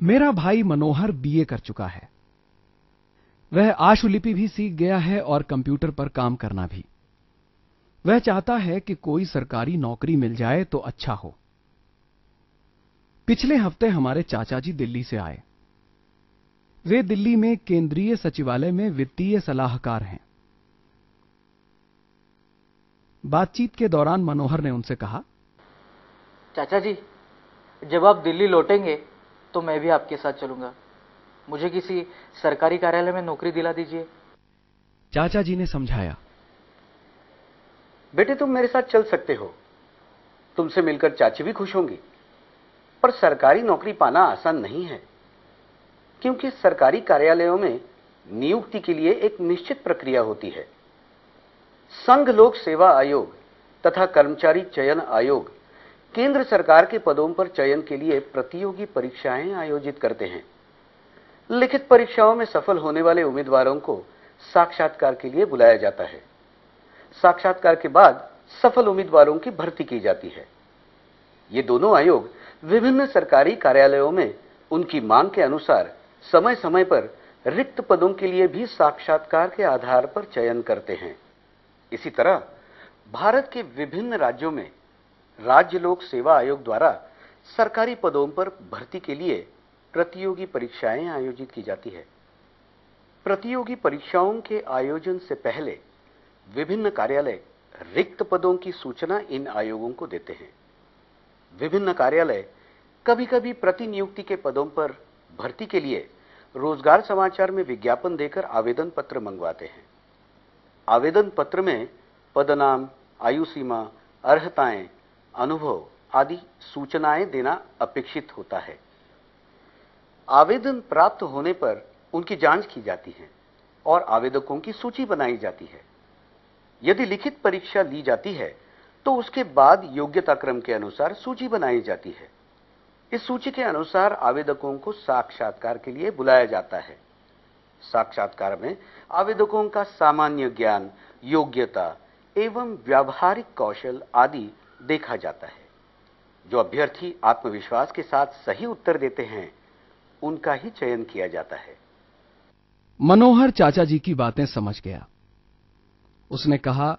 मेरा भाई मनोहर बीए कर चुका है। वह आशुलिपि भी सीख गया है और कंप्यूटर पर काम करना भी। वह चाहता है कि कोई सरकारी नौकरी मिल जाए तो अच्छा हो। पिछले हफ़्ते हमारे चाचा जी दिल्ली से आए। वे दिल्ली में केंद्रीय सचिवालय में वित्तीय सलाहकार हैं। बातचीत के दौरान मनोहर ने उनसे कहा, चाचा जी, जब आप दिल्ली लौटेंगे तो मैं भी आपके साथ चलूँगा। मुझे किसी सरकारी कार्यालय में नौकरी दिला दीजिए। चाचा जी ने समझाया। बेटे तुम मेरे साथ चल सकते हो। तुमसे मिलकर चाची भी खुश होंगी। पर सरकारी नौकरी पाना आसान नहीं है क्योंकि सरकारी कार्यालयों में नियुक्ति के लिए एक निश्चित प्रक्रिया होती है। संघ लोक सेवा आयोग तथा कर्मचारी चयन आयोग केंद्र सरकार के पदों पर चयन के लिए प्रतियोगी परीक्षाएँ आयोजित करते हैं। लिखित परीक्षाओं में सफल होने वाले उम्मीदवारों को साक्षात्कार के लिए बुलाया जाता है। साक्षात्कार के बाद सफल उम्मीदवारों की भर्ती की जाती है। ये दोनों आयोग विभिन्न सरकारी कार्यालयों में उनकी मांग के अनुसार समय समय पर रिक्त पदों के लिए भी साक्षात्कार के आधार पर चयन करते हैं। इसी तरह भारत के विभिन्न राज्यों में राज्य लोक सेवा आयोग द्वारा सरकारी पदों पर भर्ती के लिए प्रतियोगी परीक्षाएँ आयोजित की जाती है। प्रतियोगी परीक्षाओं के आयोजन से पहले विभिन्न कार्यालय रिक्त पदों की सूचना इन आयोगों को देते हैं। विभिन्न कार्यालय कभी-कभी प्रतिनियुक्ति के पदों पर भर्ती के लिए रोज़गार समाचार में विज्ञापन देकर आवेदन पत्र मंगवाते हैं। आवेदन पत्र में पदनाम आयु सीमा अर्हताएँ अनुभव आदि सूचनाएँ देना अपेक्षित होता है। आवेदन प्राप्त होने पर उनकी जाँच की जाती है और आवेदकों की सूची बनाई जाती है। यदि लिखित परीक्षा ली जाती है तो उसके बाद योग्यता क्रम के अनुसार सूची बनाई जाती है। इस सूची के अनुसार आवेदकों को साक्षात्कार के लिए बुलाया जाता है। साक्षात्कार में आवेदकों का सामान्य ज्ञान, योग्यता एवं व्यावहारिक कौशल आदि देखा जाता है। जो अभ्यर्थी आत्मविश्वास के साथ सही उत्तर देते हैं उनका ही चयन किया जाता है। मनोहर चाचा जी की बातें समझ गया। उसने कहा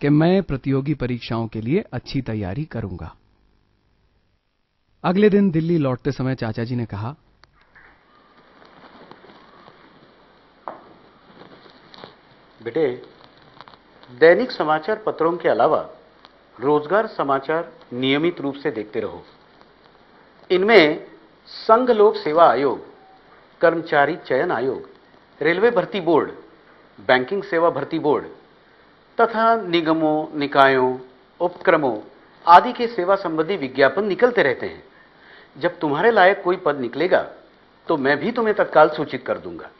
कि मैं प्रतियोगी परीक्षाओं के लिए अच्छी तैयारी करूँगा। अगले दिन दिल्ली लौटते समय चाचा जी ने कहा बेटे दैनिक समाचार पत्रों के अलावा रोज़गार समाचार नियमित रूप से देखते रहो। इनमें संघ लोक सेवा आयोग, कर्मचारी चयन आयोग, रेलवे भर्ती बोर्ड, बैंकिंग सेवा भर्ती बोर्ड तथा निगमों, निकायों, उपक्रमों आदि के सेवा संबंधी विज्ञापन निकलते रहते हैं। जब तुम्हारे लायक कोई पद निकलेगा तो मैं भी तुम्हें तत्काल सूचित कर दूँगा।